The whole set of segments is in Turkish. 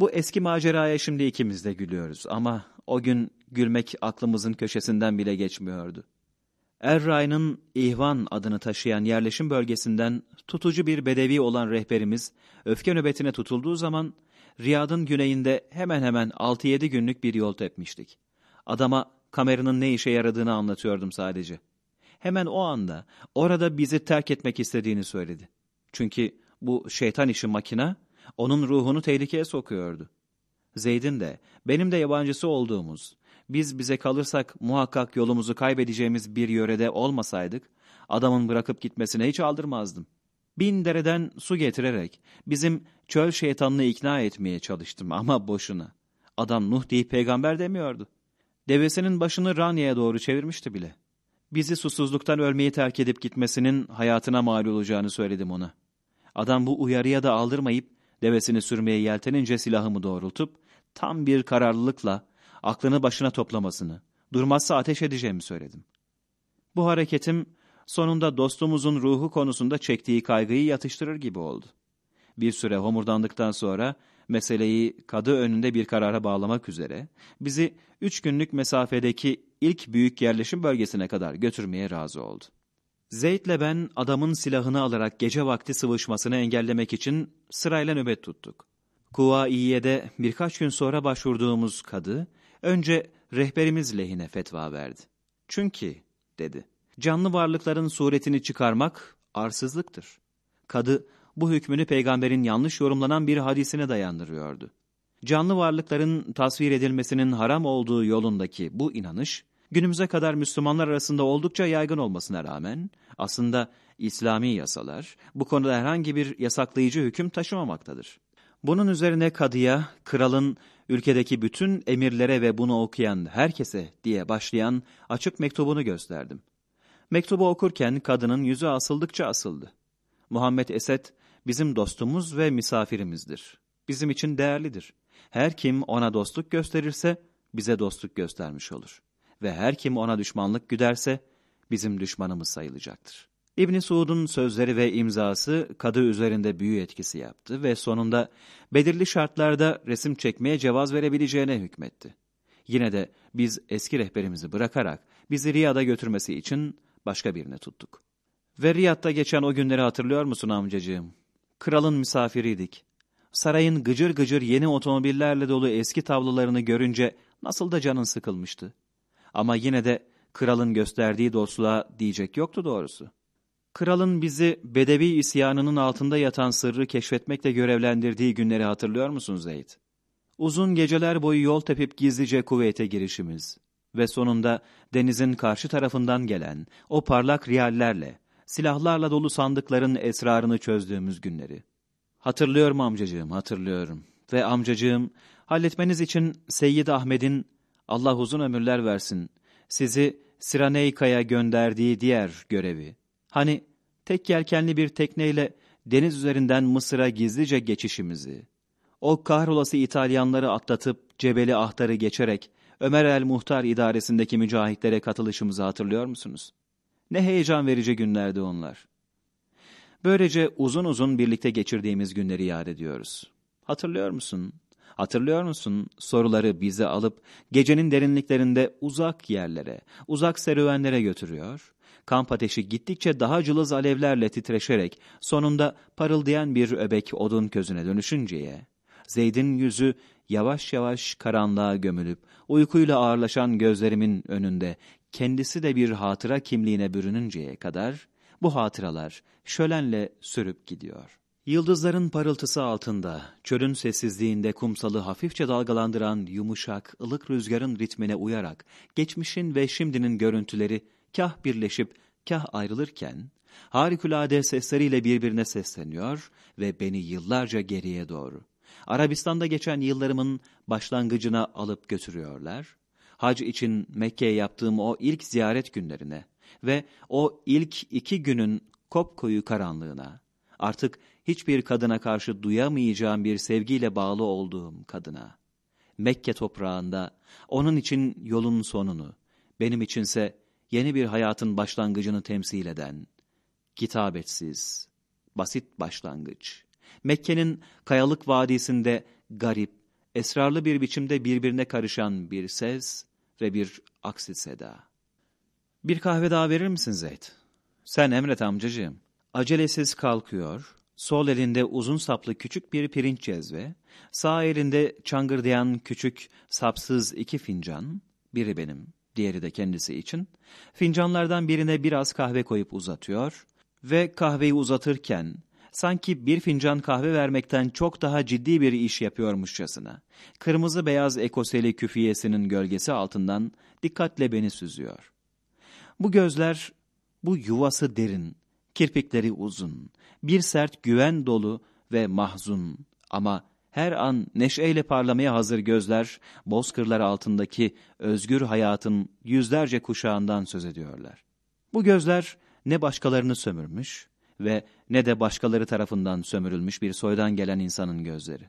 Bu eski maceraya şimdi ikimiz de gülüyoruz ama o gün gülmek aklımızın köşesinden bile geçmiyordu. Erray'ın İhvan adını taşıyan yerleşim bölgesinden tutucu bir bedevi olan rehberimiz öfke nöbetine tutulduğu zaman Riyad'ın güneyinde hemen hemen 6-7 günlük bir yol tepmiştik. Adama kameranın ne işe yaradığını anlatıyordum sadece. Hemen o anda orada bizi terk etmek istediğini söyledi. Çünkü bu şeytan işi makina onun ruhunu tehlikeye sokuyordu. Zeyd'in de benim de yabancısı olduğumuz, biz bize kalırsak muhakkak yolumuzu kaybedeceğimiz bir yörede olmasaydık, adamın bırakıp gitmesine hiç aldırmazdım. Bin dereden su getirerek bizim çöl şeytanını ikna etmeye çalıştım ama boşuna. Adam Nuh deyip peygamber demiyordu. Devesinin başını Ranya'ya doğru çevirmişti bile. Bizi susuzluktan ölmeyi terk edip gitmesinin hayatına mal olacağını söyledim ona. Adam bu uyarıya da aldırmayıp devesini sürmeye yeltenince silahımı doğrultup tam bir kararlılıkla aklını başına toplamasını, durmazsa ateş edeceğimi söyledim. Bu hareketim sonunda dostumuzun ruhu konusunda çektiği kaygıyı yatıştırır gibi oldu. Bir süre homurdandıktan sonra meseleyi kadı önünde bir karara bağlamak üzere bizi üç günlük mesafedeki ilk büyük yerleşim bölgesine kadar götürmeye razı oldu. Zeyd'le ben adamın silahını alarak gece vakti sıvışmasını engellemek için sırayla nöbet tuttuk. Kuvaiye'de birkaç gün sonra başvurduğumuz kadı, önce rehberimiz lehine fetva verdi. Çünkü, dedi, canlı varlıkların suretini çıkarmak arsızlıktır. Kadı, bu hükmünü peygamberin yanlış yorumlanan bir hadisine dayandırıyordu. Canlı varlıkların tasvir edilmesinin haram olduğu yolundaki bu inanış, günümüze kadar Müslümanlar arasında oldukça yaygın olmasına rağmen, aslında İslami yasalar bu konuda herhangi bir yasaklayıcı hüküm taşımamaktadır. Bunun üzerine kadıya, kralın ülkedeki bütün emirlere ve bunu okuyan herkese diye başlayan açık mektubunu gösterdim. Mektubu okurken kadının yüzü asıldıkça asıldı. Muhammed Esed bizim dostumuz ve misafirimizdir. Bizim için değerlidir. Her kim ona dostluk gösterirse bize dostluk göstermiş olur. Ve her kim ona düşmanlık güderse bizim düşmanımız sayılacaktır. İbni Suud'un sözleri ve imzası kadı üzerinde büyü etkisi yaptı ve sonunda belirli şartlarda resim çekmeye cevaz verebileceğine hükmetti. Yine de biz eski rehberimizi bırakarak bizi Riyad'a götürmesi için başka birini tuttuk. Ve Riyad'da geçen o günleri hatırlıyor musun amcacığım? Kralın misafiriydik. Sarayın gıcır gıcır yeni otomobillerle dolu eski tablolarını görünce nasıl da canın sıkılmıştı. Ama yine de kralın gösterdiği dostluğa diyecek yoktu doğrusu. Kralın bizi Bedevi isyanının altında yatan sırrı keşfetmekle görevlendirdiği günleri hatırlıyor musun Zeyd? Uzun geceler boyu yol tepip gizlice kuvvete girişimiz ve sonunda denizin karşı tarafından gelen o parlak riyallerle, silahlarla dolu sandıkların esrarını çözdüğümüz günleri. Hatırlıyorum amcacığım, hatırlıyorum. Ve amcacığım, halletmeniz için Seyyid Ahmet'in, Allah uzun ömürler versin, sizi Siraneyka'ya gönderdiği diğer görevi. Hani tek yelkenli bir tekneyle deniz üzerinden Mısır'a gizlice geçişimizi, o kahrolası İtalyanları atlatıp Cebeli Ahtar'ı geçerek Ömer el Muhtar idaresindeki mücahitlere katılışımızı hatırlıyor musunuz? Ne heyecan verici günlerdi onlar. Böylece uzun uzun birlikte geçirdiğimiz günleri yad ediyoruz. Hatırlıyor musun? Hatırlıyor musun soruları bize alıp gecenin derinliklerinde uzak yerlere, uzak serüvenlere götürüyor? Kamp ateşi gittikçe daha cılız alevlerle titreşerek sonunda parıldayan bir öbek odun közüne dönüşünceye, Zeyd'in yüzü yavaş yavaş karanlığa gömülüp uykuyla ağırlaşan gözlerimin önünde kendisi de bir hatıra kimliğine bürününceye kadar bu hatıralar şölenle sürüp gidiyor. Yıldızların parıltısı altında, çölün sessizliğinde kumsalı hafifçe dalgalandıran yumuşak, ılık rüzgarın ritmine uyarak geçmişin ve şimdinin görüntüleri kah birleşip kah ayrılırken, harikulade sesleriyle birbirine sesleniyor ve beni yıllarca geriye doğru, Arabistan'da geçen yıllarımın başlangıcına alıp götürüyorlar, hac için Mekke'ye yaptığım o ilk ziyaret günlerine ve o ilk iki günün kopkoyu karanlığına, artık hiçbir kadına karşı duyamayacağım bir sevgiyle bağlı olduğum kadına, Mekke toprağında onun için yolun sonunu, benim içinse yeni bir hayatın başlangıcını temsil eden, kitabetsiz, basit başlangıç, Mekke'nin kayalık vadisinde garip, esrarlı bir biçimde birbirine karışan bir ses ve bir aksi seda. Bir kahve daha verir misin Zeyd? Sen emret amcacığım. Acelesiz kalkıyor, sol elinde uzun saplı küçük bir pirinç cezve, sağ elinde çangırdayan küçük sapsız iki fincan, biri benim, diğeri de kendisi için, fincanlardan birine biraz kahve koyup uzatıyor ve kahveyi uzatırken sanki bir fincan kahve vermekten çok daha ciddi bir iş yapıyormuşçasına, kırmızı beyaz ekoseli küfiyesinin gölgesi altından dikkatle beni süzüyor. Bu gözler, bu yuvası derin, kirpikleri uzun, bir sert güven dolu ve mahzun ama her an neşeyle parlamaya hazır gözler, bozkırlar altındaki özgür hayatın yüzlerce kuşağından söz ediyorlar. Bu gözler ne başkalarını sömürmüş ve ne de başkaları tarafından sömürülmüş bir soydan gelen insanın gözleri.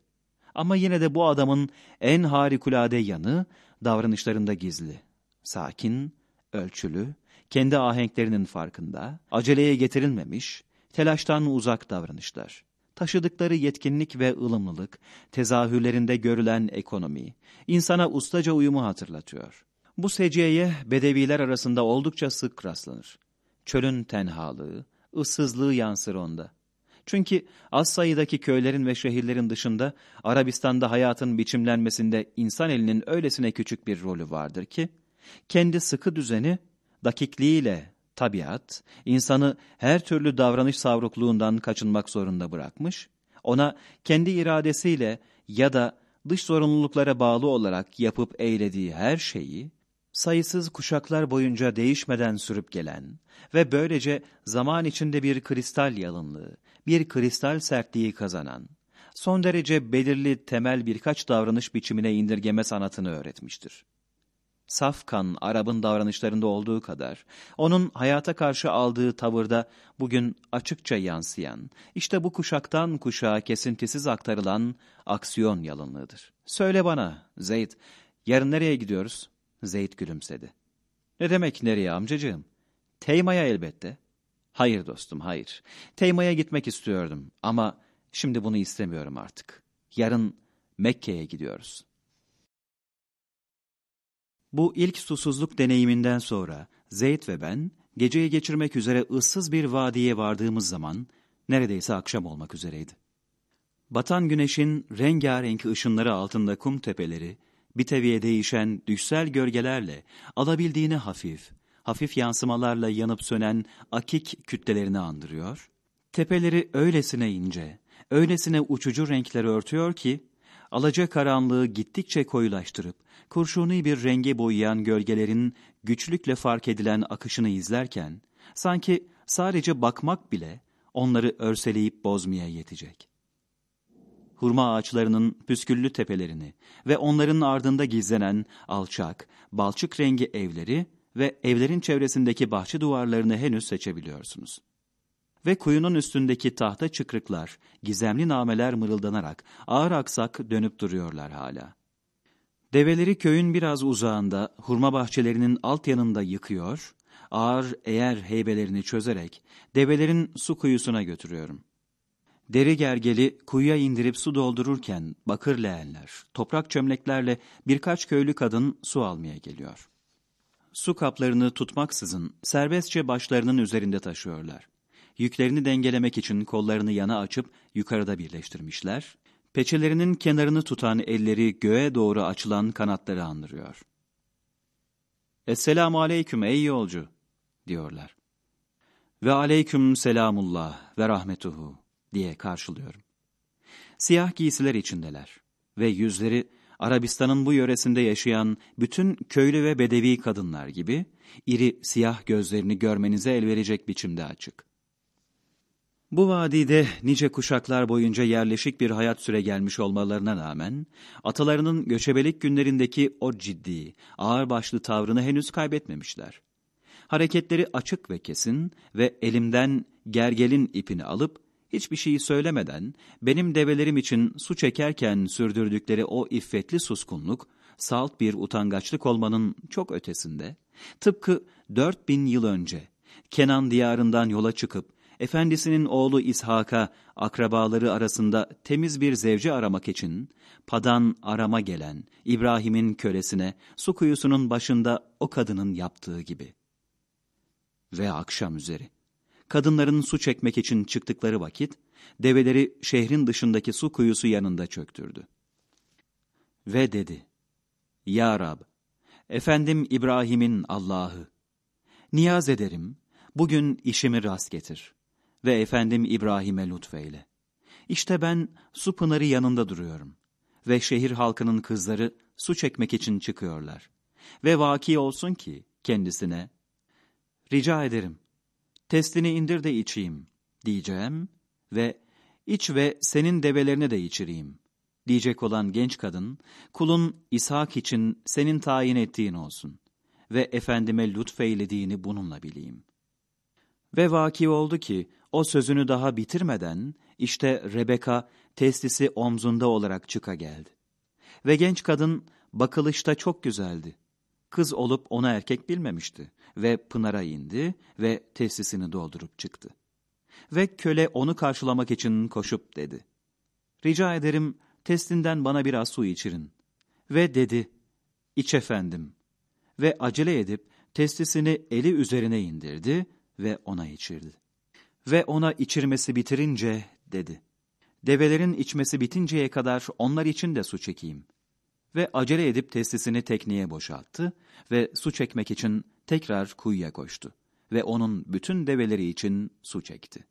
Ama yine de bu adamın en harikulade yanı davranışlarında gizli. Sakin, ölçülü, kendi ahenklerinin farkında, aceleye getirilmemiş, telaştan uzak davranışlar. Taşıdıkları yetkinlik ve ılımlılık, tezahürlerinde görülen ekonomi, insana ustaca uyumu hatırlatıyor. Bu seciyeye bedeviler arasında oldukça sık rastlanır. Çölün tenhalığı, ıssızlığı yansır onda. Çünkü az sayıdaki köylerin ve şehirlerin dışında Arabistan'da hayatın biçimlenmesinde insan elinin öylesine küçük bir rolü vardır ki, kendi sıkı düzeni dakikliğiyle tabiat, insanı her türlü davranış savrukluğundan kaçınmak zorunda bırakmış, ona kendi iradesiyle ya da dış zorunluluklara bağlı olarak yapıp eylediği her şeyi, sayısız kuşaklar boyunca değişmeden sürüp gelen ve böylece zaman içinde bir kristal yalınlığı, bir kristal sertliği kazanan, son derece belirli temel birkaç davranış biçimine indirgeme sanatını öğretmiştir saf kan Arap'ın davranışlarında olduğu kadar, onun hayata karşı aldığı tavırda bugün açıkça yansıyan, işte bu kuşaktan kuşağa kesintisiz aktarılan aksiyon yalınlığıdır. Söyle bana, Zeyd, yarın nereye gidiyoruz? Zeyd gülümsedi. Ne demek nereye amcacığım? Teyma'ya elbette. Hayır dostum, hayır. Teyma'ya gitmek istiyordum ama şimdi bunu istemiyorum artık. Yarın Mekke'ye gidiyoruz.'' Bu ilk susuzluk deneyiminden sonra Zeyd ve ben geceyi geçirmek üzere ıssız bir vadiye vardığımız zaman neredeyse akşam olmak üzereydi. Batan güneşin rengarenk ışınları altında kum tepeleri, bir teviye değişen düşsel gölgelerle alabildiğine hafif, hafif yansımalarla yanıp sönen akik kütlelerini andırıyor, tepeleri öylesine ince, öylesine uçucu renkler örtüyor ki, alaca karanlığı gittikçe koyulaştırıp, kurşuni bir renge boyayan gölgelerin güçlükle fark edilen akışını izlerken, sanki sadece bakmak bile onları örseleyip bozmaya yetecek. Hurma ağaçlarının püsküllü tepelerini ve onların ardında gizlenen alçak, balçık rengi evleri ve evlerin çevresindeki bahçe duvarlarını henüz seçebiliyorsunuz ve kuyunun üstündeki tahta çıkrıklar, gizemli nameler mırıldanarak ağır aksak dönüp duruyorlar hala. Develeri köyün biraz uzağında, hurma bahçelerinin alt yanında yıkıyor, ağır eğer heybelerini çözerek develerin su kuyusuna götürüyorum. Deri gergeli kuyuya indirip su doldururken bakır leğenler, toprak çömleklerle birkaç köylü kadın su almaya geliyor. Su kaplarını tutmaksızın serbestçe başlarının üzerinde taşıyorlar. Yüklerini dengelemek için kollarını yana açıp yukarıda birleştirmişler. Peçelerinin kenarını tutan elleri göğe doğru açılan kanatları andırıyor. Esselamu aleyküm ey yolcu, diyorlar. Ve aleyküm selamullah ve rahmetuhu, diye karşılıyorum. Siyah giysiler içindeler ve yüzleri Arabistan'ın bu yöresinde yaşayan bütün köylü ve bedevi kadınlar gibi iri siyah gözlerini görmenize el verecek biçimde açık. Bu vadide nice kuşaklar boyunca yerleşik bir hayat süre gelmiş olmalarına rağmen, atalarının göçebelik günlerindeki o ciddi, ağırbaşlı tavrını henüz kaybetmemişler. Hareketleri açık ve kesin ve elimden gergelin ipini alıp, hiçbir şeyi söylemeden, benim develerim için su çekerken sürdürdükleri o iffetli suskunluk, salt bir utangaçlık olmanın çok ötesinde, tıpkı dört bin yıl önce, Kenan diyarından yola çıkıp, efendisinin oğlu İshak'a akrabaları arasında temiz bir zevce aramak için padan arama gelen İbrahim'in kölesine su kuyusunun başında o kadının yaptığı gibi. Ve akşam üzeri. Kadınların su çekmek için çıktıkları vakit, develeri şehrin dışındaki su kuyusu yanında çöktürdü. Ve dedi, Ya Rab, efendim İbrahim'in Allah'ı, niyaz ederim, bugün işimi rast getir ve efendim İbrahim'e lütfeyle. İşte ben su pınarı yanında duruyorum ve şehir halkının kızları su çekmek için çıkıyorlar. Ve vaki olsun ki kendisine, rica ederim, testini indir de içeyim diyeceğim ve iç ve senin develerini de içireyim diyecek olan genç kadın, kulun İshak için senin tayin ettiğin olsun ve efendime lütfeylediğini bununla bileyim. Ve vaki oldu ki, o sözünü daha bitirmeden, işte Rebeka testisi omzunda olarak çıka geldi. Ve genç kadın bakılışta çok güzeldi. Kız olup ona erkek bilmemişti ve Pınar'a indi ve testisini doldurup çıktı. Ve köle onu karşılamak için koşup dedi. Rica ederim testinden bana biraz su içirin. Ve dedi, iç efendim. Ve acele edip testisini eli üzerine indirdi ve ona içirdi. Ve ona içirmesi bitirince dedi, develerin içmesi bitinceye kadar onlar için de su çekeyim. Ve acele edip testisini tekneye boşalttı ve su çekmek için tekrar kuyuya koştu ve onun bütün develeri için su çekti.